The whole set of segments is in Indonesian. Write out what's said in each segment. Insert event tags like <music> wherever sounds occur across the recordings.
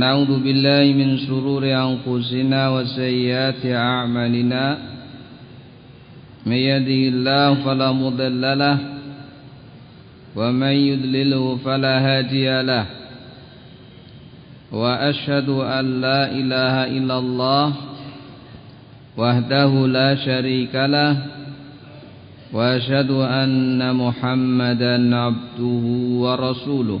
نعوذ بالله من شرور أنفسنا وسيئات أعمالنا. من يهده الله فلا مضل له ومن يضلله فلا هادي له. وأشهد أن لا إله إلا الله وحده لا شريك له وأشهد أن محمدا عبده ورسوله.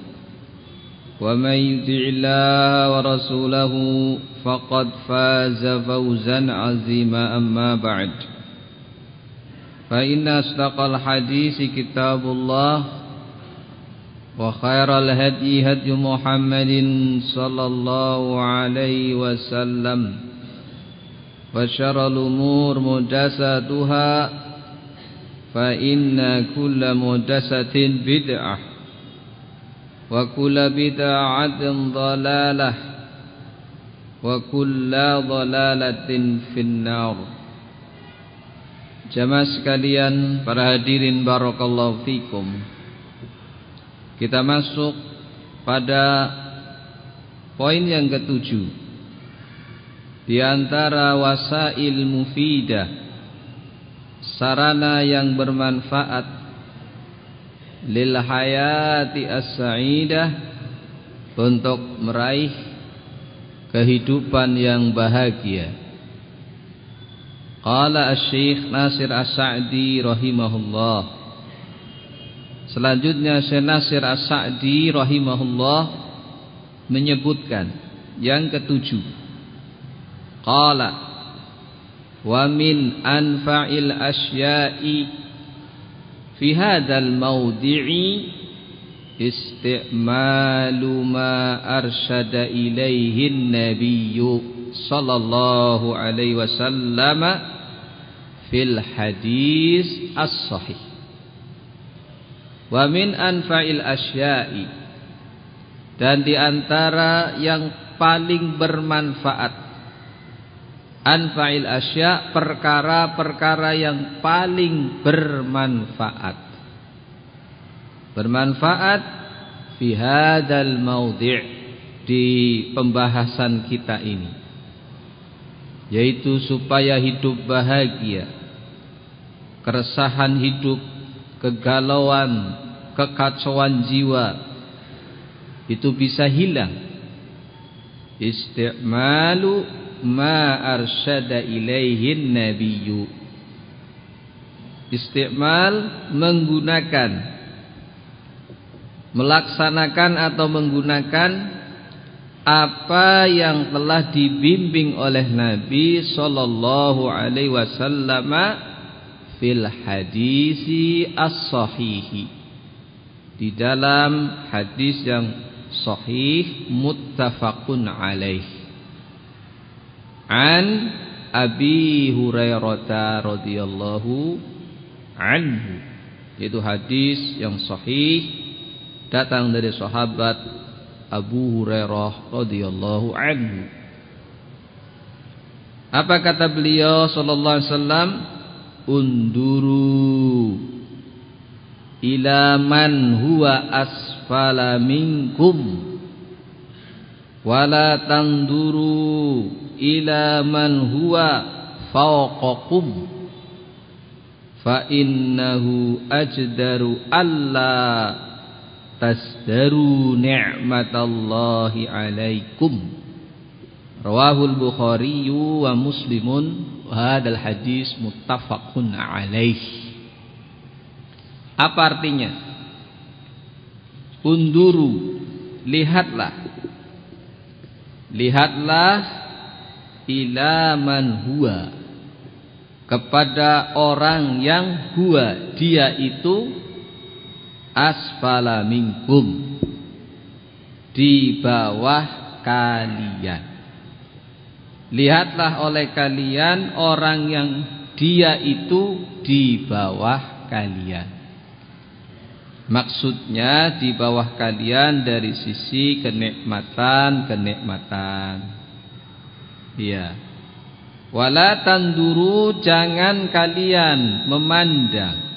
ومن يطع الله ورسوله فقد فاز فوزا عظيما. أما بعد فإن أصدق الحديث كتاب الله وخير الهدي هدي محمد صلى الله عليه وسلم وشر الأمور مدساتها فإن كل مدسة بدعة. وكل بدعة ضلالة وكل ضلالة في النار Jamaah sekalian, para hadirin barakallahu fikum. Kita masuk pada poin yang ketujuh. Di antara wasail mufidah, sarana yang bermanfaat lil hayati as-sa'idah untuk meraih kehidupan yang bahagia. Qala Asy-Syaikh Nasir As-Sa'di rahimahullah. Selanjutnya Syekh Nasir As-Sa'di rahimahullah menyebutkan yang ketujuh. Qala wa min anfa'il asya'i في هذا الموضع استعمال ما أرشد إليه النبي صلى الله عليه وسلم في الحديث الصحيح ومن أنفع الأشياء dan di antara yang paling bermanfaat anfa'il asya perkara-perkara yang paling bermanfaat. Bermanfaat fi hadzal maudhi' di pembahasan kita ini. Yaitu supaya hidup bahagia keresahan hidup kegalauan kekacauan jiwa itu bisa hilang. Istimalu ma arsyada ilaihin nabiyyu. Istimal menggunakan melaksanakan atau menggunakan apa yang telah dibimbing oleh Nabi sallallahu alaihi wasallam fil hadisi as-sahihi. Di dalam hadis yang sahih muttafaqun alaih an Abi Hurairah radhiyallahu anhu. Itu hadis yang sahih datang dari sahabat Abu Hurairah radhiyallahu anhu. Apa kata beliau sallallahu alaihi wasallam? Unduru ila man huwa asfala minkum wala tanduru ila man huwa fawqakum fa innahu ajdaru alla tasdaru ni'matallahi alaikum rawahul bukhari wa muslimun hadal hadis muttafaqun alaih. Apa artinya? Unduru, lihatlah. Lihatlah ila man huwa. Kepada orang yang huwa dia itu asfala minkum. Di bawah kalian. Lihatlah oleh kalian orang yang dia itu di bawah kalian maksudnya di bawah kalian dari sisi kenikmatan-kenikmatan iya. Wala tanduru jangan kalian memandang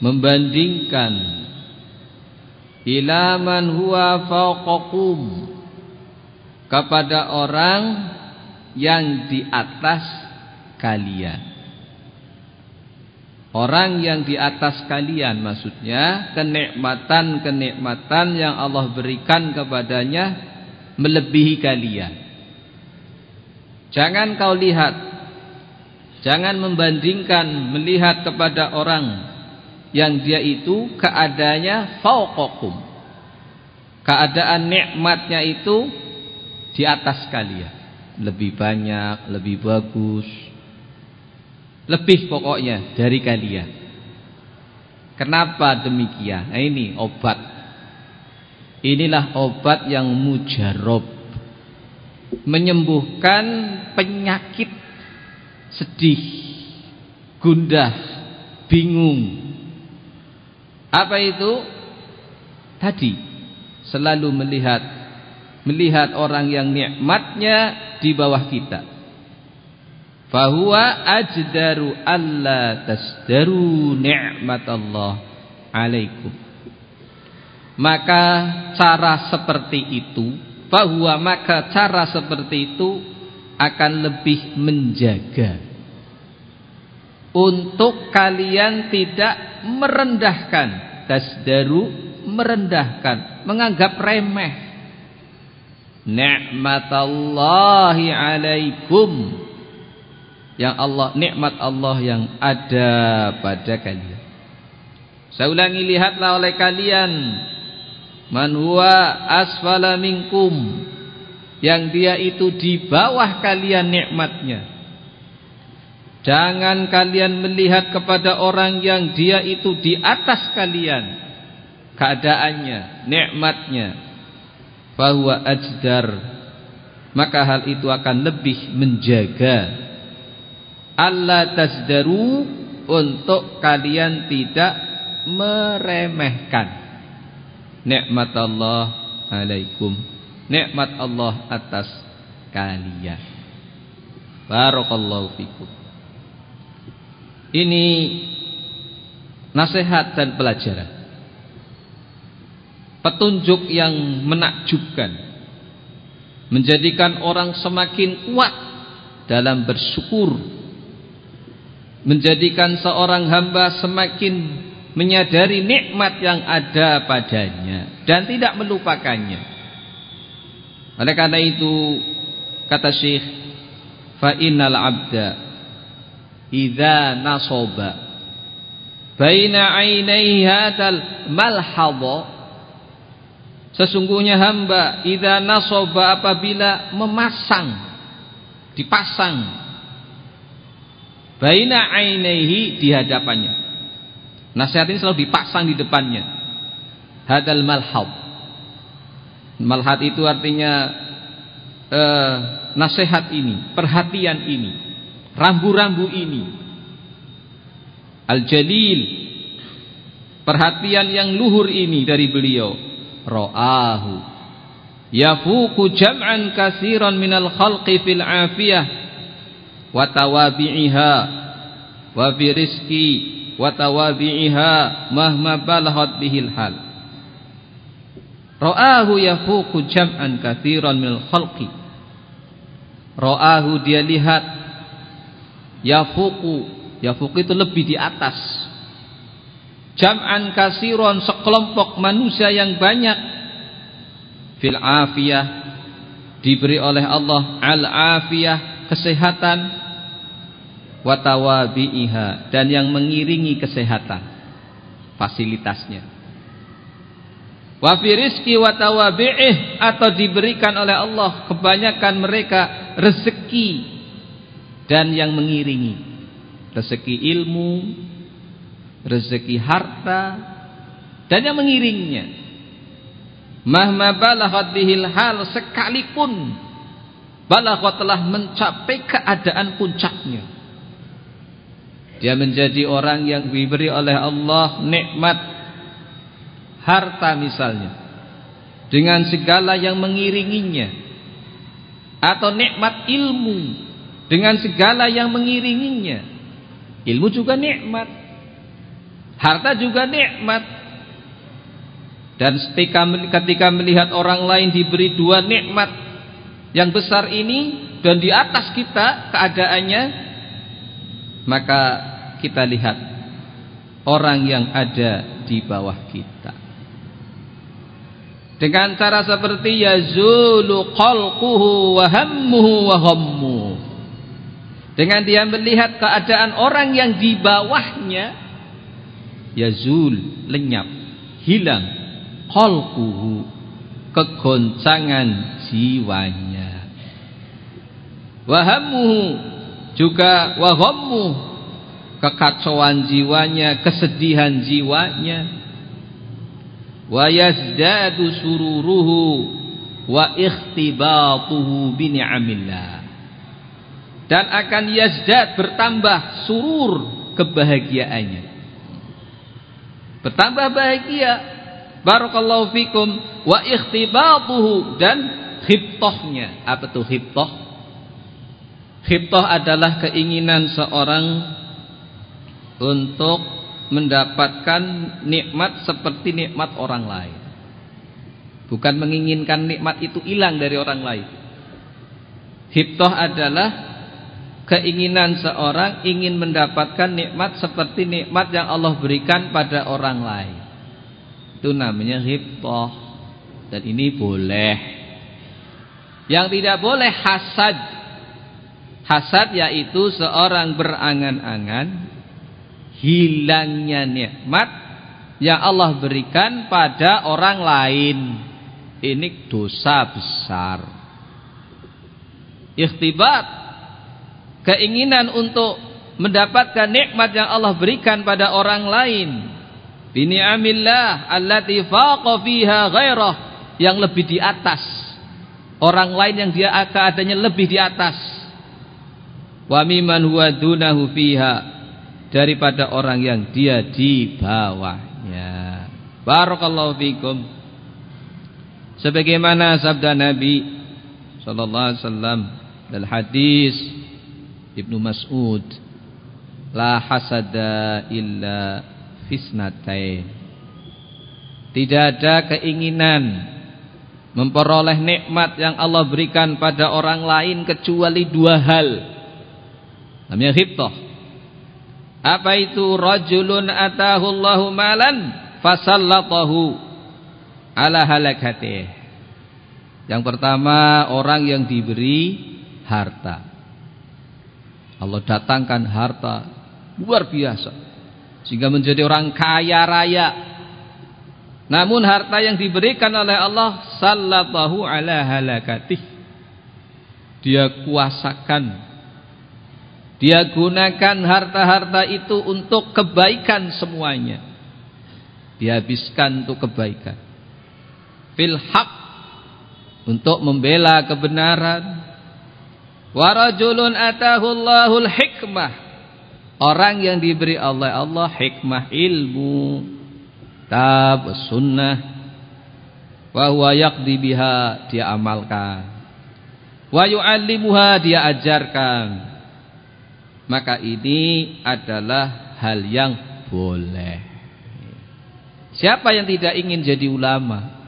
membandingkan. Ilaman huwa fauqakum kepada orang yang di atas kalian. Orang yang di atas kalian maksudnya kenikmatan-kenikmatan yang Allah berikan kepadanya melebihi kalian. Jangan kau lihat Jangan membandingkan melihat kepada orang yang dia itu keadaannya fauqakum. Keadaan nikmatnya itu di atas kalian. Lebih banyak, lebih bagus. Lebih pokoknya dari kalian. Kenapa demikian? Nah ini obat. Inilah obat yang mujarab. Menyembuhkan penyakit sedih, gundah, bingung, apa itu? Tadi selalu melihat melihat orang yang nikmatnya di bawah kita. Fahuwa ajdaru alla tasdaru ni'matallah alaikum. Maka cara seperti itu, bahwa maka cara seperti itu akan lebih menjaga. Untuk kalian tidak merendahkan tasdaru merendahkan menganggap remeh. Nikmatallahi alaikum yang Allah nikmat Allah yang ada pada kalian. Saya ulangi lihatlah oleh kalian. Man huwa asfala minkum. Yang dia itu di bawah kalian nikmatnya. Jangan kalian melihat kepada orang yang dia itu di atas kalian keadaannya, nikmatnya. Bahwa ajdar. Maka hal itu akan lebih menjaga Allah tasdaru untuk kalian tidak meremehkan nikmat Allah alaikum nikmat Allah atas kalian barakallahu fikum ini nasihat dan pelajaran. Petunjuk yang menakjubkan. Menjadikan orang semakin kuat dalam bersyukur. Menjadikan seorang hamba semakin menyadari nikmat yang ada padanya. Dan tidak melupakannya. Oleh karena itu kata Syekh fa innal abda idza nasaba baina ainai hadal malhadha sesungguhnya hamba idza nasaba apabila memasang dipasang baina ainaihi di hadapannya. Nasihat ini selalu dipasang di depannya. Hadal malhad. Malhad itu artinya uh, nasihat ini perhatian ini rambu-rambu ini. Al-Jalil. Perhatian yang luhur ini dari beliau. Ra'ahu. Yafuku jam'an kasiran minal khalqi fil afiyah wa tawabi'iha wa fi rizki wa mahma balahat bihil hal. Ra'ahu yafuku jam'an kasiran minal khalqi. Ra'ahu dia lihat yafuku yafuku itu lebih di atas. Jam'an kasiron sekelompok manusia yang banyak. Fil afiyah diberi oleh Allah al afiyah kesehatan watawabi'iha dan yang mengiringi kesehatan fasilitasnya. Wa fi rizqi watawabi'ih atau diberikan oleh Allah kebanyakan mereka rezeki dan yang mengiringi. Rezeki ilmu rezeki harta dan yang mengiringinya. Mahma balaghat bihil hal sekalipun balaghat telah mencapai keadaan puncaknya dia menjadi orang yang diberi oleh Allah nikmat harta misalnya. Dengan segala yang mengiringinya. Atau nikmat ilmu. Dengan segala yang mengiringinya. Ilmu juga nikmat. Harta juga nikmat. Dan ketika melihat orang lain diberi dua nikmat yang besar ini dan di atas kita keadaannya maka kita lihat orang yang ada di bawah kita. Dengan cara seperti yazulu qalquhu wa hammuhu wa dengan dia melihat keadaan orang yang di bawahnya yazul lenyap hilang qalquhu kegoncangan jiwanya wa hammuhu juga wa ghammu kekacauan jiwanya, kesedihan jiwanya. Wa yazdadu sururuhu wa ikhtibatuhu bi ni'amillah. Dan akan yazdad bertambah surur kebahagiaannya. Bertambah bahagia. Barakallahu fikum wa ikhtibatuhu dan khibtohnya. Apa tuh khibtoh? Khibtoh adalah keinginan seorang untuk mendapatkan nikmat seperti nikmat orang lain. Bukan menginginkan nikmat itu hilang dari orang lain. Hibtoh adalah keinginan seorang ingin mendapatkan nikmat seperti nikmat yang Allah berikan pada orang lain. Itu namanya hibtoh. Dan ini boleh. Yang tidak boleh hasad. Hasad yaitu seorang berangan-angan hilangnya nikmat yang Allah berikan pada orang lain. Ini dosa besar. Ikhtibat keinginan untuk mendapatkan nikmat yang Allah berikan pada orang lain. Bini'amillah allati faqa fiha ghairah yang lebih di atas. Orang lain yang dia keadaannya lebih di atas. Wa mimman huwa dunahu daripada orang yang dia di bawahnya. Barakallahu fikum. Sebagaimana sabda Nabi sallallahu alaihi wasallam dalam hadis Ibnu Mas'ud, la hasada illa fisnatain. Tidak ada keinginan memperoleh nikmat yang Allah berikan pada orang lain kecuali dua hal. Namanya hibtah apa itu rajulun atahu Allahu malan fasallatahu ala halakatih. Yang pertama orang yang diberi harta. Allah datangkan harta luar biasa sehingga menjadi orang kaya raya. Namun harta yang diberikan oleh Allah sallatahu ala halakatih. Dia kuasakan dia gunakan harta-harta itu untuk kebaikan semuanya. Dihabiskan untuk kebaikan. Fil untuk membela kebenaran. Warajulun atahullahul hikmah. Orang yang diberi Allah Allah hikmah ilmu, tab sunnah. Wa huwa yaqdi biha dia amalkan. Wa yu'allimuha dia ajarkan maka ini adalah hal yang boleh. Siapa yang tidak ingin jadi ulama?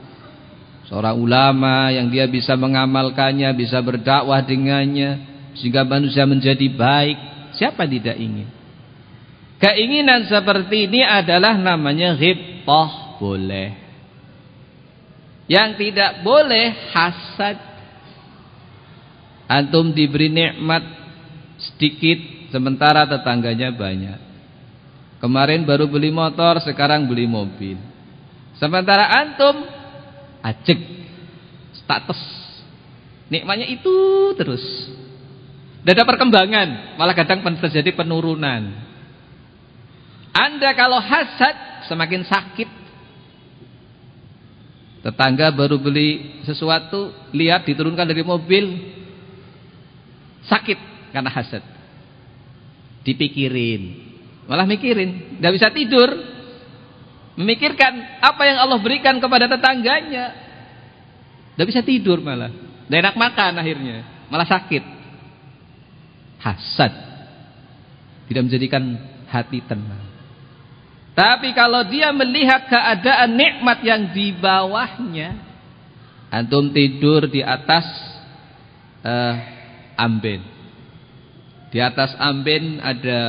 Seorang ulama yang dia bisa mengamalkannya, bisa berdakwah dengannya sehingga manusia menjadi baik. Siapa tidak ingin? Keinginan seperti ini adalah namanya ghibtah, boleh. Yang tidak boleh hasad. Antum diberi nikmat sedikit sementara tetangganya banyak. Kemarin baru beli motor, sekarang beli mobil. Sementara antum ajek status. Nikmatnya itu terus. Tidak ada perkembangan, malah kadang terjadi penurunan. Anda kalau hasad semakin sakit. Tetangga baru beli sesuatu, lihat diturunkan dari mobil, sakit karena hasad. Dipikirin, malah mikirin, tidak bisa tidur. Memikirkan apa yang Allah berikan kepada tetangganya. Tidak bisa tidur malah. Tidak enak makan akhirnya, malah sakit. Hasad. Tidak menjadikan hati tenang. Tapi kalau dia melihat keadaan nikmat yang di bawahnya, antum tidur di atas uh, amben. Di atas amben ada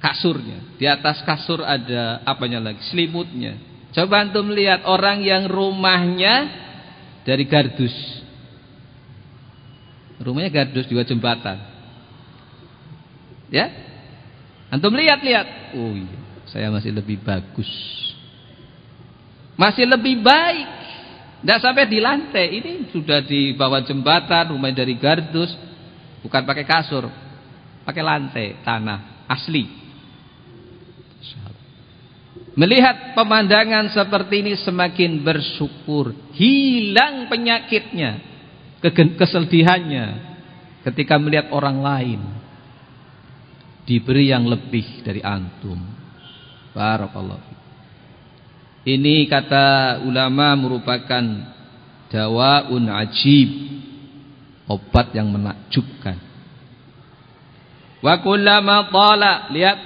kasurnya. Di atas kasur ada apanya lagi? Selimutnya. Coba antum lihat orang yang rumahnya dari gardus. Rumahnya gardus juga jembatan. Ya? Antum lihat-lihat. Oh iya saya masih lebih bagus. Masih lebih baik. Tidak sampai di lantai. Ini sudah di bawah jembatan, rumah dari gardus. Bukan pakai kasur. Pakai lantai, tanah. Asli. Melihat pemandangan seperti ini semakin bersyukur. Hilang penyakitnya. Kesedihannya. Ketika melihat orang lain. Diberi yang lebih dari antum. Barakallahu Ini kata ulama merupakan dawaun ajib, obat yang menakjubkan. Wa kullama tala, lihat.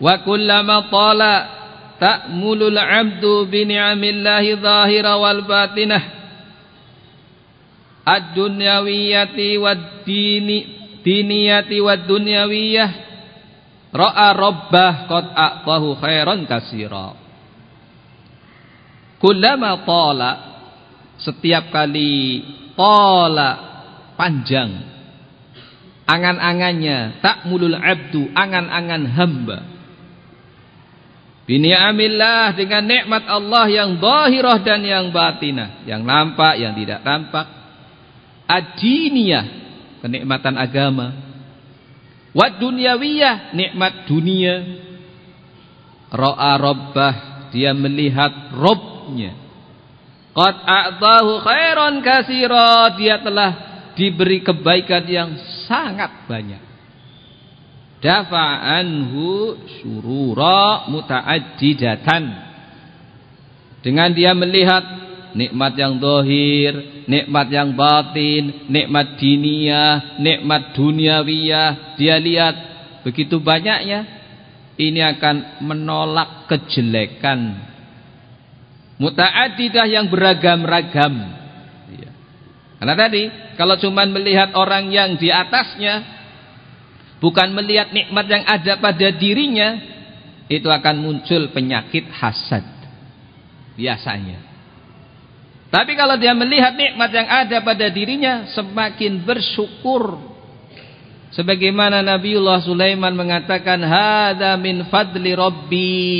Wa kullama tala ta'mulul 'abdu bi ni'amillahi zahira wal batinah. Ad-dunyawiyati wad dini diniyati wad dunyawiyah Ra'a rabbah qad a'tahu khairan kasira. Kullama tala setiap kali tala panjang. Angan-angannya takmulul abdu angan-angan hamba. Bini'amillah dengan nikmat Allah yang zahirah dan yang batinah. Yang nampak yang tidak nampak. Adiniyah kenikmatan agama. Wa dunyawiyah nikmat dunia. Ra'a rabbah dia melihat Robnya. Qad a'tahu khairan kasira dia telah diberi kebaikan yang sangat banyak. Dafa'anhu syurura muta'addidatan. Dengan dia melihat nikmat yang dohir, nikmat yang batin, nikmat dinia, nikmat duniawiyah. Dia lihat begitu banyaknya, ini akan menolak kejelekan. Muta'adidah yang beragam-ragam. Karena tadi, kalau cuma melihat orang yang di atasnya, bukan melihat nikmat yang ada pada dirinya, itu akan muncul penyakit hasad. Biasanya. Tapi kalau dia melihat nikmat yang ada pada dirinya semakin bersyukur. Sebagaimana Nabiullah Sulaiman mengatakan hada min fadli rabbi.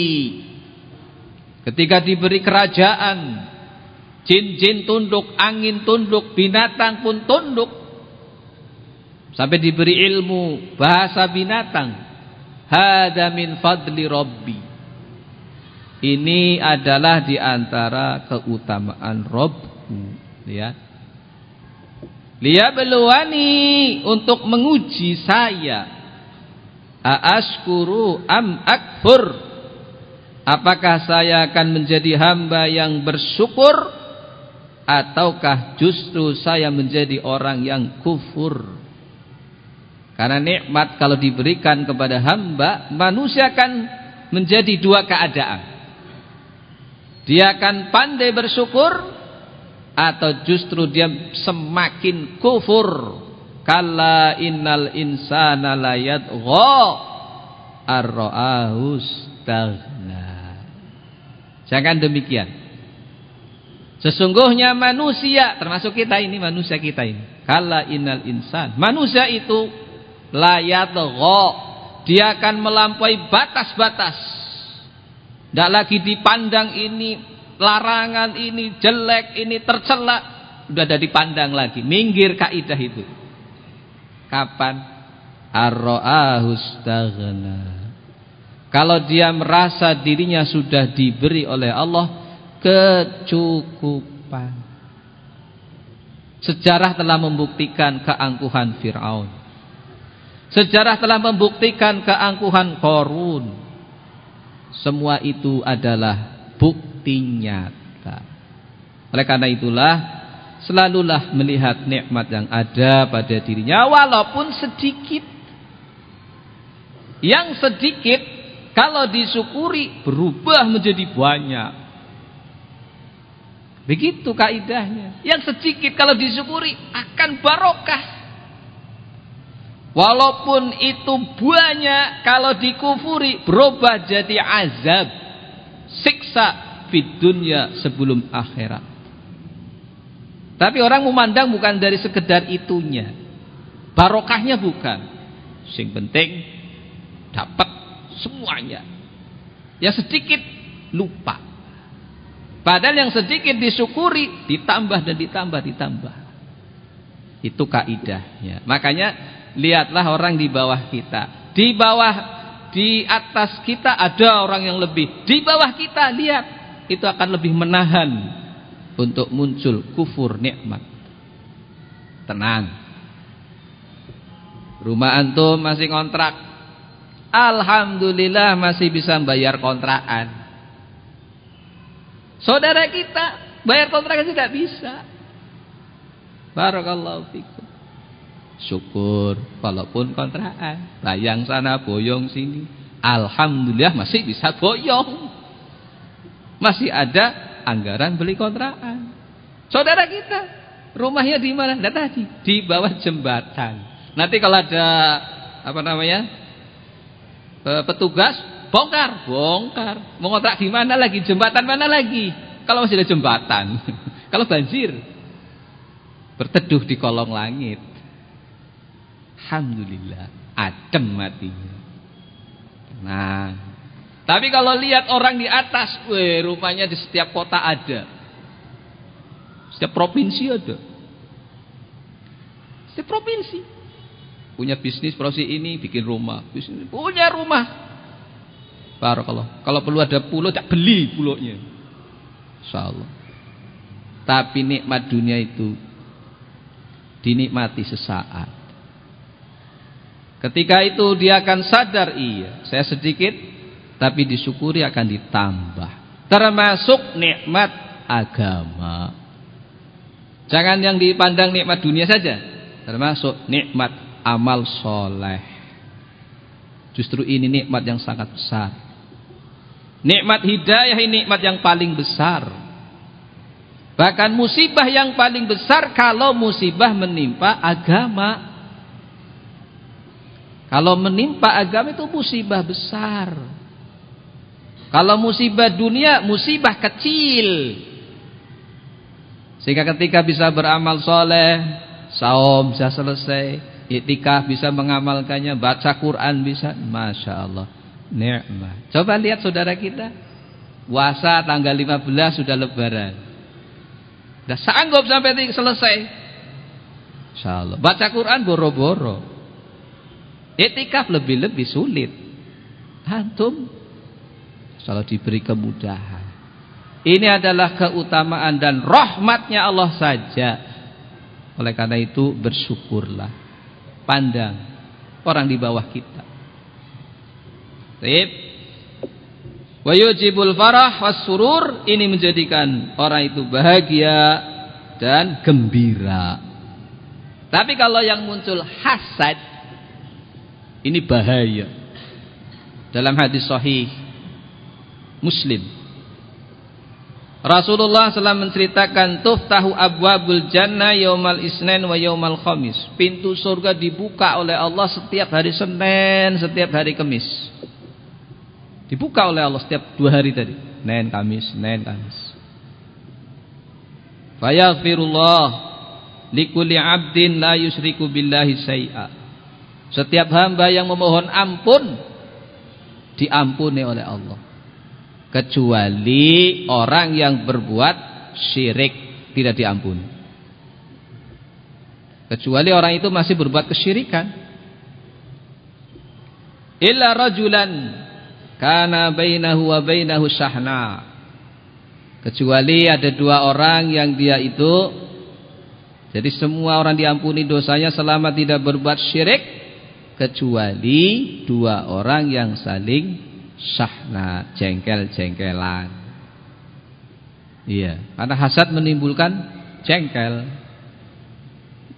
Ketika diberi kerajaan, jin-jin tunduk, angin tunduk, binatang pun tunduk. Sampai diberi ilmu bahasa binatang. Hada min fadli rabbi. Ini adalah di antara keutamaan Robku. Lihat. beluani untuk menguji saya. Aaskuru am akfur. Apakah saya akan menjadi hamba yang bersyukur ataukah justru saya menjadi orang yang kufur? Karena nikmat kalau diberikan kepada hamba, manusia akan menjadi dua keadaan. Dia akan pandai bersyukur atau justru dia semakin kufur. Kalla innal insana la yadgha ar-ra'ahu Jangan demikian. Sesungguhnya manusia termasuk kita ini manusia kita ini. Kalla innal insan. Manusia itu layat dia akan melampaui batas-batas. Tidak lagi dipandang ini larangan ini jelek ini tercela sudah ada dipandang lagi. Minggir kaidah itu. Kapan? Arra'ahustaghna kalau dia merasa dirinya sudah diberi oleh Allah kecukupan sejarah telah membuktikan keangkuhan Fir'aun Sejarah telah membuktikan keangkuhan Korun. Semua itu adalah bukti nyata. Oleh karena itulah selalulah melihat nikmat yang ada pada dirinya walaupun sedikit. Yang sedikit kalau disyukuri berubah menjadi banyak. Begitu kaidahnya. Yang sedikit kalau disyukuri akan barokah. Walaupun itu banyak kalau dikufuri berubah jadi azab, siksa di dunia sebelum akhirat. Tapi orang memandang bukan dari sekedar itunya. Barokahnya bukan. Sing penting dapat semuanya. Yang sedikit lupa. Padahal yang sedikit disyukuri ditambah dan ditambah ditambah. Itu kaidahnya. Makanya lihatlah orang di bawah kita. Di bawah di atas kita ada orang yang lebih. Di bawah kita lihat itu akan lebih menahan untuk muncul kufur nikmat. Tenang. Rumah antum masih kontrak. Alhamdulillah masih bisa bayar kontrakan. Saudara kita bayar kontrakan tidak bisa. Barakallahu fikum. Syukur walaupun kontrakan. Bayang sana boyong sini. Alhamdulillah masih bisa boyong. Masih ada anggaran beli kontrakan. Saudara kita rumahnya di mana? Nah, tadi di bawah jembatan. Nanti kalau ada apa namanya e, petugas bongkar bongkar. Mau di mana lagi? Jembatan mana lagi? Kalau masih ada jembatan. <laughs> Kalau banjir. Berteduh di kolong langit. Alhamdulillah adem matinya. Nah, tapi kalau lihat orang di atas, weh rupanya di setiap kota ada. Setiap provinsi ada. Setiap provinsi. Punya bisnis provinsi ini bikin rumah, bisnis punya rumah. Barakallah. Kalau perlu ada pulau tak beli pulaunya. Insyaallah. Tapi nikmat dunia itu dinikmati sesaat. Ketika itu dia akan sadar iya, saya sedikit tapi disyukuri akan ditambah. Termasuk nikmat agama. Jangan yang dipandang nikmat dunia saja, termasuk nikmat amal soleh. Justru ini nikmat yang sangat besar. Nikmat hidayah ini nikmat yang paling besar. Bahkan musibah yang paling besar kalau musibah menimpa agama. Kalau menimpa agama itu musibah besar. Kalau musibah dunia, musibah kecil. Sehingga ketika bisa beramal soleh, saum bisa selesai, itikaf bisa mengamalkannya, baca Quran bisa, masya Allah, nikmat. Coba lihat saudara kita, puasa tanggal 15 sudah lebaran, sudah sanggup sampai selesai. Insya Allah. Baca Quran boro-boro. Etikaf lebih-lebih sulit. Antum kalau diberi kemudahan. Ini adalah keutamaan dan rahmatnya Allah saja. Oleh karena itu bersyukurlah. Pandang orang di bawah kita. Baik. Wa yujibul farah was surur ini menjadikan orang itu bahagia dan gembira. Tapi kalau yang muncul hasad ini bahaya. Dalam hadis sahih Muslim Rasulullah SAW menceritakan tuftahu abwabul jannah yaumal isnin wa yaumal khamis. Pintu surga dibuka oleh Allah setiap hari Senin, setiap hari Kamis. Dibuka oleh Allah setiap dua hari tadi. Senin, Kamis, Senin, Kamis. Fayaghfirullah likulli abdin la yusriku billahi syai'a. Setiap hamba yang memohon ampun diampuni oleh Allah. Kecuali orang yang berbuat syirik tidak diampuni. Kecuali orang itu masih berbuat kesyirikan. Illa rajulan kana bainahu wa bainahu syahna. Kecuali ada dua orang yang dia itu jadi semua orang diampuni dosanya selama tidak berbuat syirik kecuali dua orang yang saling syahna jengkel-jengkelan iya karena hasad menimbulkan jengkel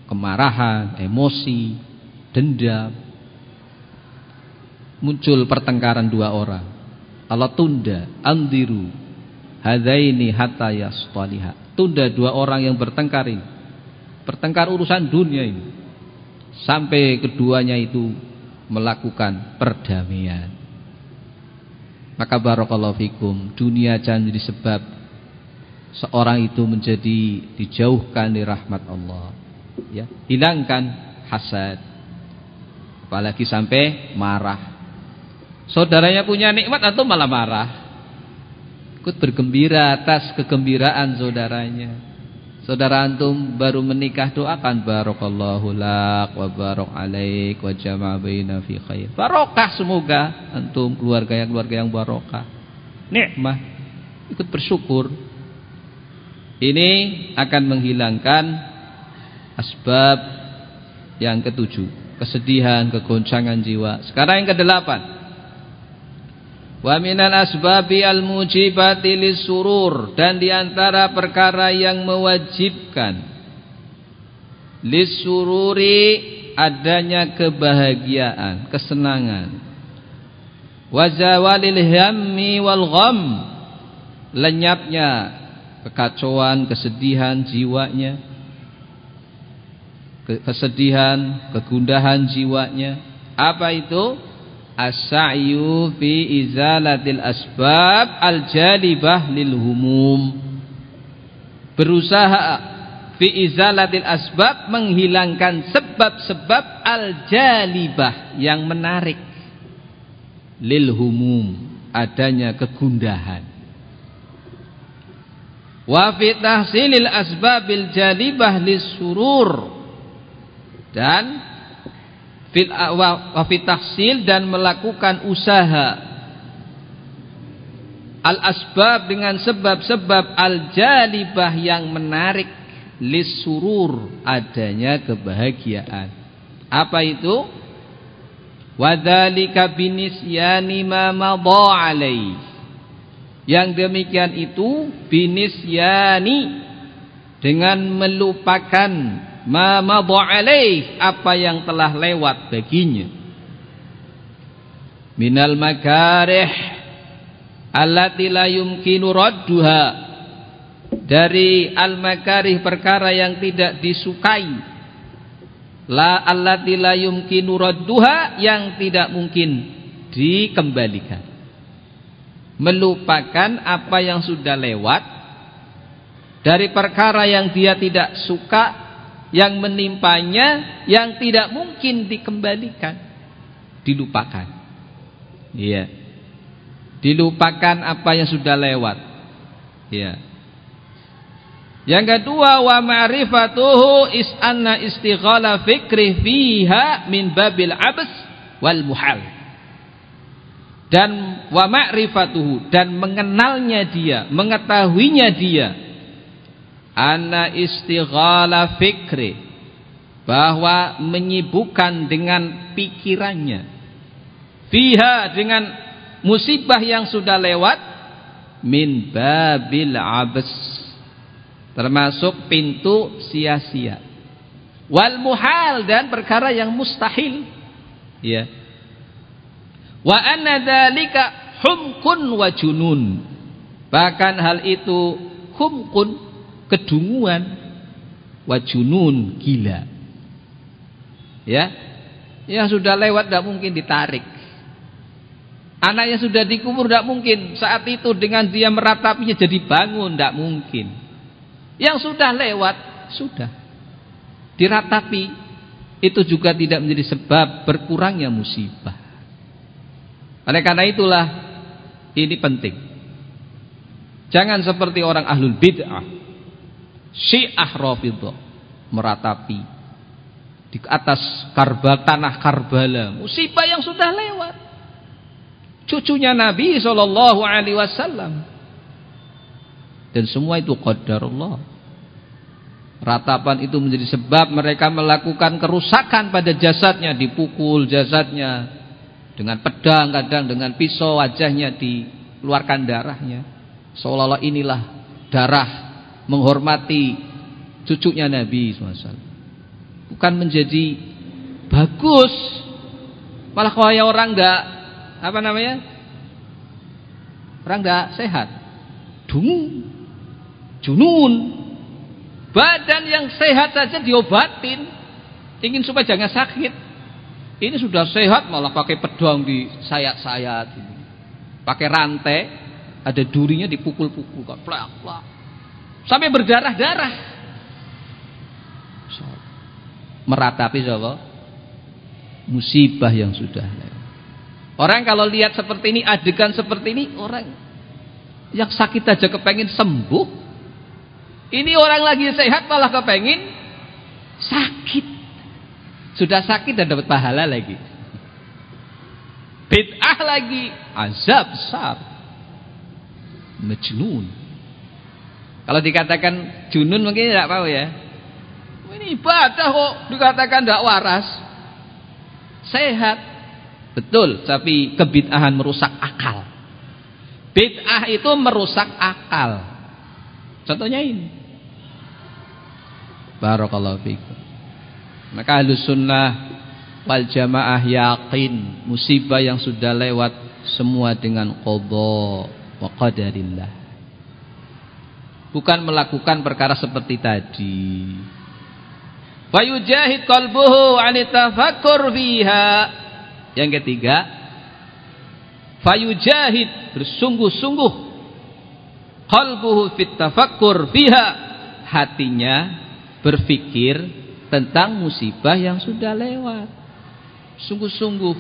kemarahan emosi dendam muncul pertengkaran dua orang Allah tunda andiru hadaini hatta yastaliha tunda dua orang yang bertengkar ini bertengkar urusan dunia ini sampai keduanya itu melakukan perdamaian. Maka barakallahu fikum, dunia jangan jadi sebab seorang itu menjadi dijauhkan dari rahmat Allah. Ya, hilangkan hasad. Apalagi sampai marah. Saudaranya punya nikmat atau malah marah? Ikut bergembira atas kegembiraan saudaranya. Saudara antum baru menikah doakan barakallahu lak wa barak alaik wa jama'a baina fi khair. Barokah semoga antum keluarga yang keluarga yang barokah. Nikmah. Ikut bersyukur. Ini akan menghilangkan asbab yang ketujuh, kesedihan, kegoncangan jiwa. Sekarang yang kedelapan. Wa minal asbabi al-mujibati surur dan di antara perkara yang mewajibkan lisururi adanya kebahagiaan, kesenangan. Wa zawalil hammi wal gham lenyapnya kekacauan, kesedihan jiwanya. Kesedihan, kegundahan jiwanya. Apa itu? As-sa'yu fi izalatil asbab al-jalibah lil humum. Berusaha fi izalatil asbab menghilangkan sebab-sebab al-jalibah yang menarik lil humum adanya kegundahan. Wa fi tahsilil asbabil jalibah lis surur. Dan fil wa tahsil dan melakukan usaha. Al asbab dengan sebab-sebab al jalibah yang menarik lis surur adanya kebahagiaan. Apa itu? Wadzalika binisyani ma madha alai yang demikian itu binisyani dengan melupakan ma apa yang telah lewat baginya. Minal makarih allati la yumkinu radduha. Dari al makarih perkara yang tidak disukai. La allati la yumkinu radduha yang tidak mungkin dikembalikan. Melupakan apa yang sudah lewat. Dari perkara yang dia tidak suka yang menimpanya yang tidak mungkin dikembalikan. Dilupakan. Iya. Dilupakan apa yang sudah lewat. Iya. Yang kedua wa ma'rifatuhu is anna istighala fikri fiha min babil abs wal muhal. Dan wa ma'rifatuhu dan mengenalnya dia mengetahuinya dia anna istighala fikri. Bahwa menyibukkan dengan pikirannya. Fiha dengan musibah yang sudah lewat. Min babil abs. Termasuk pintu sia-sia. Wal muhal dan perkara yang mustahil. Ya. Wa anna dzalika humkun wa junun. Bahkan hal itu humkun kedunguan. Wajunun gila. Ya? Yang sudah lewat tidak mungkin ditarik. Anak yang sudah dikubur tidak mungkin. Saat itu dengan dia meratapinya jadi bangun tidak mungkin. Yang sudah lewat sudah. Diratapi itu juga tidak menjadi sebab berkurangnya musibah. Oleh karena itulah ini penting. Jangan seperti orang ahlul bid'ah, syiah rafidhah meratapi di atas karbal tanah Karbala musibah yang sudah lewat. Cucunya Nabi Shallallahu Alaihi Wasallam dan semua itu qadar Allah. Ratapan itu menjadi sebab mereka melakukan kerusakan pada jasadnya, dipukul jasadnya dengan pedang kadang dengan pisau wajahnya dikeluarkan darahnya. Seolah-olah inilah darah menghormati cucunya Nabi SAW. Bukan menjadi bagus. Malah kalau orang enggak apa namanya? Orang enggak sehat. Dungu junun. Badan yang sehat saja diobatin. Ingin supaya jangan sakit. Ini sudah sehat malah pakai pedang di sayat-sayat. Pakai rantai. Ada durinya dipukul-pukul. Plak, plak. Sampai berdarah-darah. Meratapi siapa? Musibah yang sudah. Orang kalau lihat seperti ini, adegan seperti ini, orang yang sakit aja kepengen sembuh, ini orang lagi sehat malah kepengin sakit. Sudah sakit dan dapat pahala lagi. Bid'ah lagi, azab besar. Majnun. Kalau dikatakan junun mungkin tidak tahu ya. Ini ibadah kok dikatakan tidak waras. Sehat. Betul, tapi kebid'ahan merusak akal. Bid'ah itu merusak akal. Contohnya ini. Barakallahu fikum. Maka ahlu sunnah wal jamaah yakin musibah yang sudah lewat semua dengan qadha wa qadarillah. Bukan melakukan perkara seperti tadi. Fayujahid qalbuhu 'ani tafakkur fiha. Yang ketiga, fayujahid bersungguh-sungguh qalbuhu fit tafakkur fiha. Hatinya berpikir tentang musibah yang sudah lewat. Sungguh-sungguh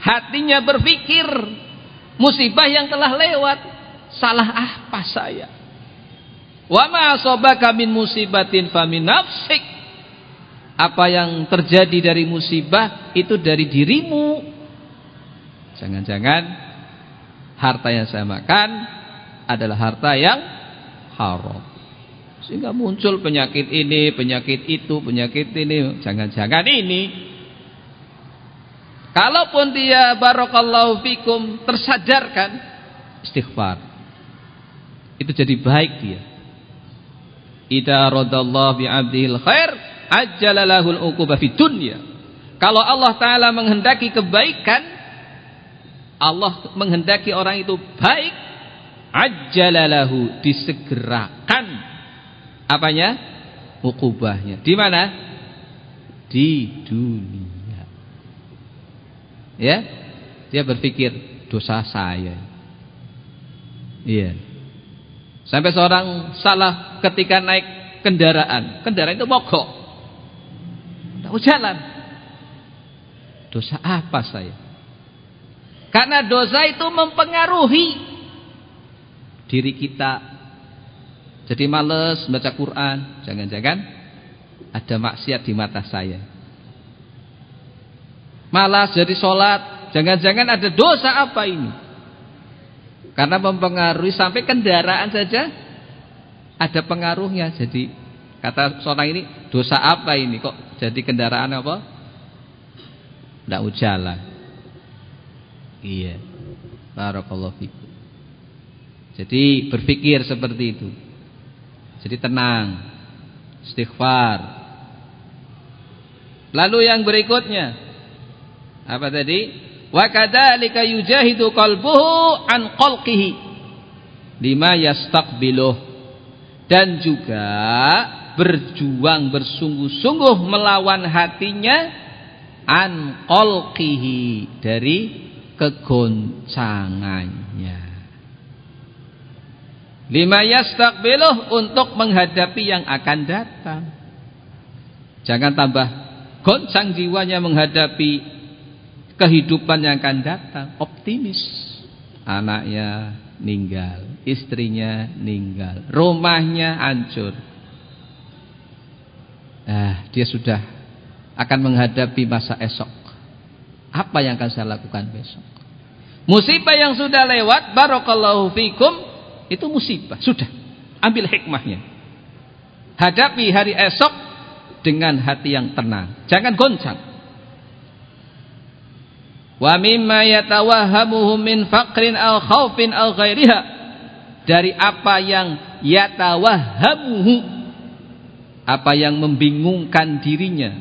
hatinya berpikir musibah yang telah lewat. Salah apa saya? Wa ma asabaka min musibatin famin nafsik. Apa yang terjadi dari musibah itu dari dirimu. Jangan-jangan harta yang saya makan adalah harta yang haram. Sehingga muncul penyakit ini, penyakit itu, penyakit ini. Jangan-jangan ini. Kalaupun dia barakallahu fikum tersadarkan istighfar. Itu jadi baik dia. Idza radallahu bi'abdihil khair ajjala lahul fid dunya. Kalau Allah taala menghendaki kebaikan, Allah menghendaki orang itu baik, ajjalalahu disegerakan apanya? Ukubahnya. Di mana? Di dunia. Ya. Dia berpikir dosa saya. Iya. Sampai seorang salah ketika naik kendaraan. Kendaraan itu mogok. Tahu jalan. Dosa apa saya? Karena dosa itu mempengaruhi diri kita jadi males baca Quran. Jangan-jangan ada maksiat di mata saya. Malas jadi sholat. Jangan-jangan ada dosa apa ini? Karena mempengaruhi sampai kendaraan saja ada pengaruhnya. Jadi kata seorang ini dosa apa ini kok jadi kendaraan apa? Tidak jalan. Iya. Barakallahu fikum. Jadi berpikir seperti itu. Jadi tenang. Istighfar. Lalu yang berikutnya apa tadi? Wa kadzalika yujahidu qalbuhu an qalqihi lima yastaqbiluh dan juga berjuang bersungguh-sungguh melawan hatinya an qalqihi dari kegoncangannya. Lima yastaqbiluh untuk menghadapi yang akan datang. Jangan tambah goncang jiwanya menghadapi kehidupan yang akan datang, optimis. Anaknya meninggal, istrinya meninggal, rumahnya hancur. Nah, dia sudah akan menghadapi masa esok. Apa yang akan saya lakukan besok? Musibah yang sudah lewat, barakallahu fikum, itu musibah, sudah. Ambil hikmahnya. Hadapi hari esok dengan hati yang tenang. Jangan goncang. Wa mimma yatawahhamuhu min faqrin aw khaufin aw ghairiha. Dari apa yang yatawahhamuhu apa yang membingungkan dirinya,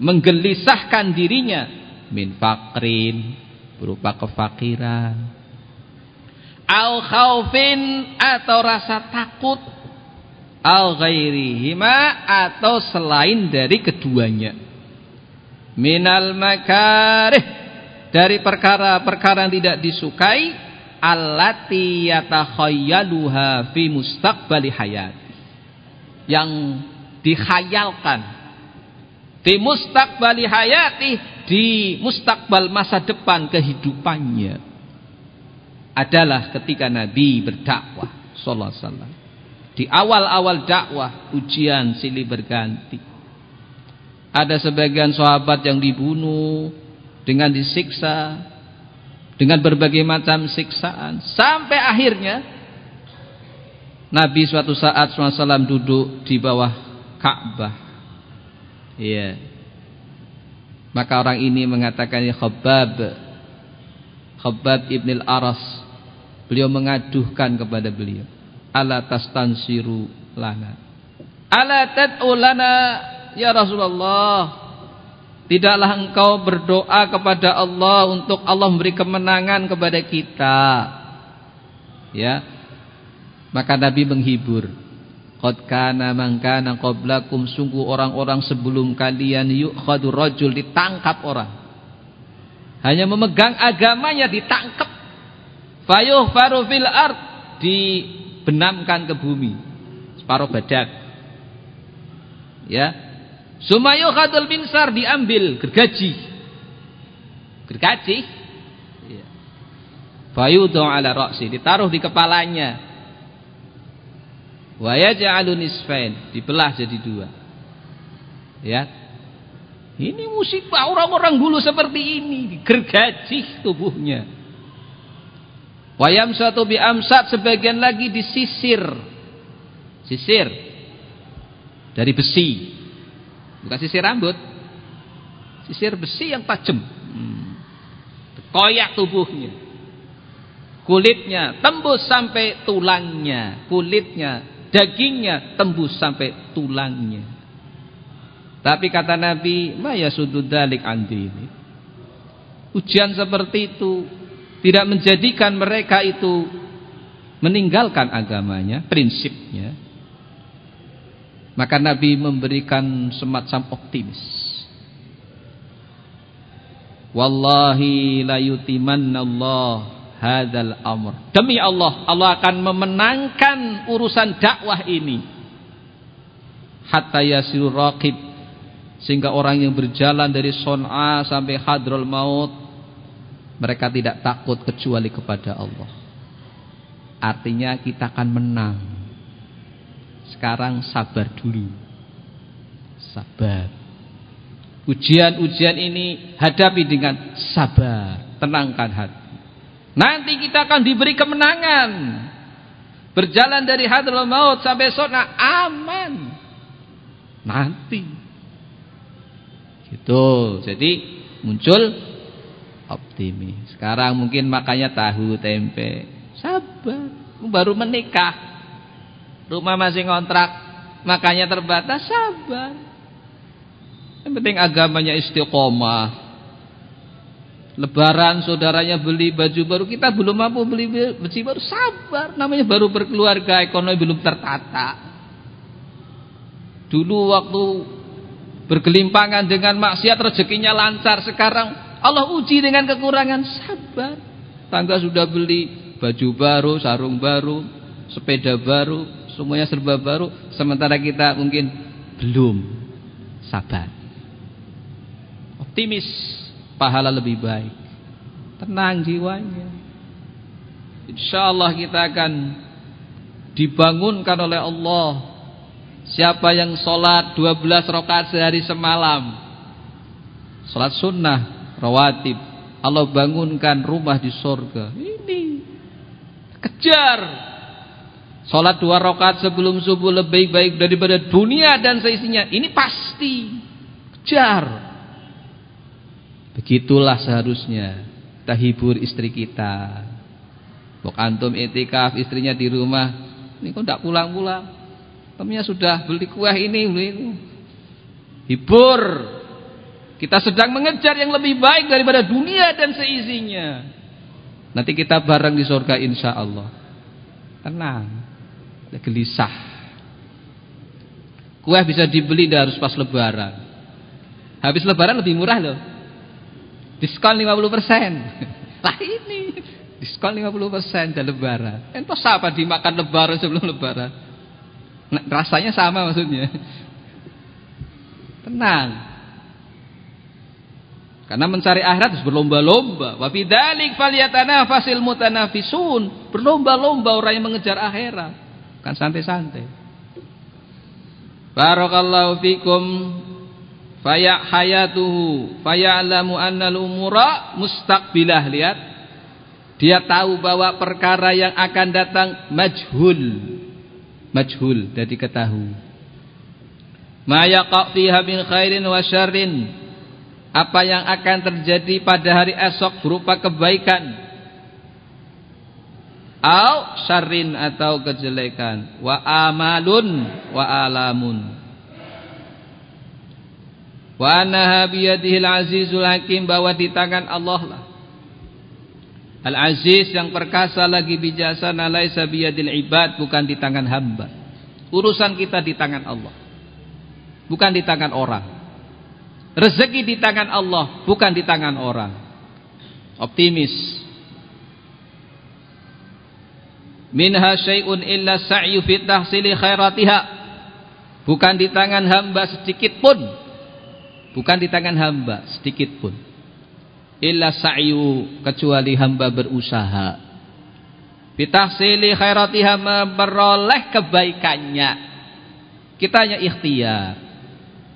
menggelisahkan dirinya min faqrin berupa kefakiran. Au khaufin atau rasa takut au ghairihima atau selain dari keduanya. Minal makarih dari perkara-perkara yang tidak disukai allati yatakhayyaluha fi mustaqbali hayat. Yang dikhayalkan fi mustaqbali hayati di mustakbal masa depan kehidupannya adalah ketika Nabi berdakwah sallallahu alaihi wasallam. Di awal-awal dakwah ujian silih berganti. Ada sebagian sahabat yang dibunuh dengan disiksa dengan berbagai macam siksaan sampai akhirnya Nabi suatu saat SAW duduk di bawah Ka'bah. Iya. Maka orang ini mengatakan ya Khabbab Khabbab ibn al-Aras beliau mengaduhkan kepada beliau. Ala tastansiru lana. Ala tad'u lana ya Rasulullah Tidaklah engkau berdoa kepada Allah untuk Allah memberi kemenangan kepada kita. Ya. Maka Nabi menghibur. Qad kana man kana qablakum sungguh orang-orang sebelum kalian yukhadu rajul ditangkap orang. Hanya memegang agamanya ditangkap. Fayuh faru fil ard dibenamkan ke bumi. Separuh badan. Ya, Sumayu khadul minsar diambil gergaji. Gergaji. Ya. Fayudhu ala ra'si ditaruh di kepalanya. Wa yaj'alu nisfain dibelah jadi dua. Ya. Ini musibah orang-orang dulu seperti ini, gergaji tubuhnya. Wayam satu bi amsat sebagian lagi disisir. Sisir dari besi bukan sisir rambut. Sisir besi yang tajam. Hmm. koyak tubuhnya. Kulitnya tembus sampai tulangnya. Kulitnya dagingnya tembus sampai tulangnya. Tapi kata Nabi maya sududalik andi ini ujian seperti itu tidak menjadikan mereka itu meninggalkan agamanya prinsipnya maka Nabi memberikan semacam optimis. Wallahi la Allah hadzal amr. Demi Allah, Allah akan memenangkan urusan dakwah ini. Hatta yasiru raqib sehingga orang yang berjalan dari Son'a sampai Hadrul Maut mereka tidak takut kecuali kepada Allah. Artinya kita akan menang sekarang sabar dulu. Sabar. Ujian-ujian ini hadapi dengan sabar, tenangkan hati. Nanti kita akan diberi kemenangan. Berjalan dari Hadraul Maut sampai Sona aman. Nanti. Gitu. Jadi muncul optimis. Sekarang mungkin makanya tahu tempe. Sabar. Baru menikah rumah masih ngontrak, makanya terbatas, sabar. Yang penting agamanya istiqomah. Lebaran saudaranya beli baju baru, kita belum mampu beli baju baru, sabar. Namanya baru berkeluarga, ekonomi belum tertata. Dulu waktu bergelimpangan dengan maksiat rezekinya lancar, sekarang Allah uji dengan kekurangan, sabar. Tangga sudah beli baju baru, sarung baru, sepeda baru, semuanya serba baru sementara kita mungkin belum sabar. Optimis pahala lebih baik. Tenang jiwanya. Insyaallah kita akan dibangunkan oleh Allah. Siapa yang sholat 12 rakaat sehari semalam? Sholat sunnah rawatib. Allah bangunkan rumah di surga ini kejar sholat dua rakaat sebelum subuh lebih baik daripada dunia dan seisinya. Ini pasti. Kejar. Begitulah seharusnya. Kita hibur istri kita. Bok antum etikaf istrinya di rumah. Ini kok tidak pulang-pulang? Temennya sudah beli kue ini beli itu hibur. Kita sedang mengejar yang lebih baik daripada dunia dan seisinya. Nanti kita bareng di surga insya Allah. Tenang gelisah kue bisa dibeli dan harus pas lebaran habis lebaran lebih murah loh Diskon 50%. <laughs> Lah ini diskon 50% dan lebaran. Entos apa dimakan lebaran sebelum lebaran? Nah, rasanya sama maksudnya. Tenang. Karena mencari akhirat harus berlomba-lomba. Wa bidzalik falyatanafasil mutanafisun. Berlomba-lomba orang yang mengejar akhirat. Kan santai-santai. Barakallahu fikum. Faya hayatuhu. Faya'lamu annal umura mustaqbilah. Lihat. Dia tahu bahwa perkara yang akan datang majhul. Majhul jadi ketahu ma yaqa fiha min khairin wa syarrin. Apa yang akan terjadi pada hari esok berupa kebaikan au syarrin atau kejelekan wa amalun wa alamun Wa annaha biyadihil azizul hakim bahwa di tangan Allah lah. Al-Aziz yang perkasa lagi bijaksana laisa biyadil ibad bukan di tangan hamba. Urusan kita di tangan Allah. Bukan di tangan orang. Rezeki di tangan Allah, bukan di tangan orang. Optimis. Minha syai'un illa sa'yu fi tahsili khairatiha. Bukan di tangan hamba sedikit pun. Bukan di tangan hamba sedikit pun. Illa sa'yu kecuali hamba berusaha. Bitahsili khairatiha memperoleh kebaikannya. Kita hanya ikhtiar.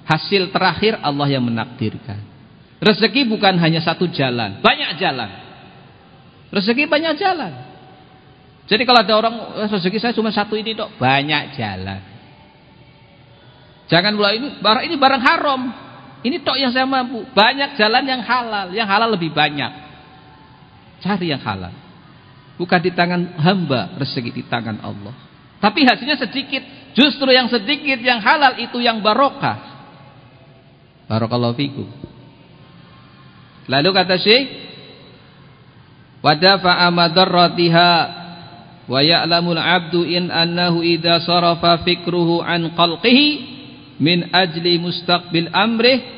Hasil terakhir Allah yang menakdirkan. Rezeki bukan hanya satu jalan banyak jalan. Rezeki banyak jalan jadi kalau ada orang eh, rezeki saya cuma satu ini dok banyak jalan jangan pula ini barang ini barang haram ini tok yang saya mampu. Banyak jalan yang halal. Yang halal lebih banyak. Cari yang halal. Bukan di tangan hamba, rezeki di tangan Allah. Tapi hasilnya sedikit. Justru yang sedikit yang halal itu yang barokah. Barakallahu fikum. Lalu kata Syekh, wadafa'a madarratiha wa ya'lamul 'abdu in annahu idza sarafa fikruhu an qalqihi min ajli mustaqbil amrih.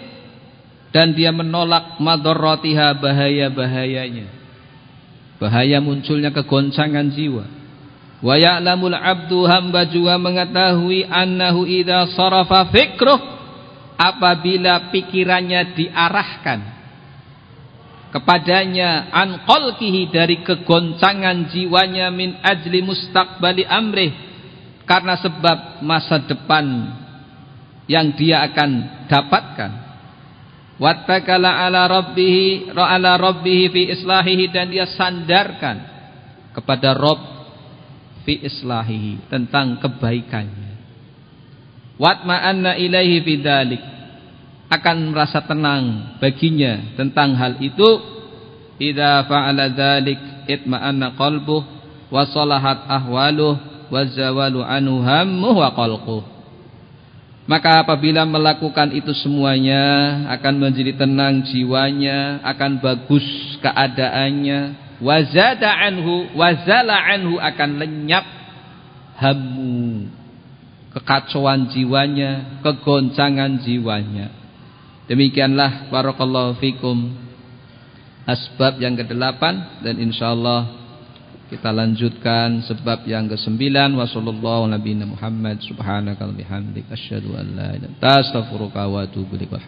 Dan dia menolak madorrotiha bahaya-bahayanya. Bahaya munculnya kegoncangan jiwa. Wa ya'lamul abdu hamba juga mengetahui annahu idza sarafa fikruh. Apabila pikirannya diarahkan kepadanya an qalqihi dari kegoncangan jiwanya min ajli mustaqbali amrih karena sebab masa depan yang dia akan dapatkan. Wattakala ala rabbih ala rabbih fi islahihi dan dia sandarkan kepada Rob fi islahihi tentang kebaikannya. Watma'anna ilaihi dalik akan merasa tenang baginya tentang hal itu. Idza fa'ala dzalik itma'anna qalbuh wa salahat ahwaluh wa zawalu anhu wa qalquh. Maka apabila melakukan itu semuanya akan menjadi tenang jiwanya, akan bagus keadaannya, wazada anhu, wazala anhu akan lenyap hamu, kekacauan jiwanya, kegoncangan jiwanya. Demikianlah barakallahu fikum asbab yang kedelapan dan insyaallah kita lanjutkan sebab yang kesembilan wa sallallahu nabiyana Muhammad subhanaka wa bihamdika asyhadu an la ilaha illa anta astaghfiruka wa atubu ilaik.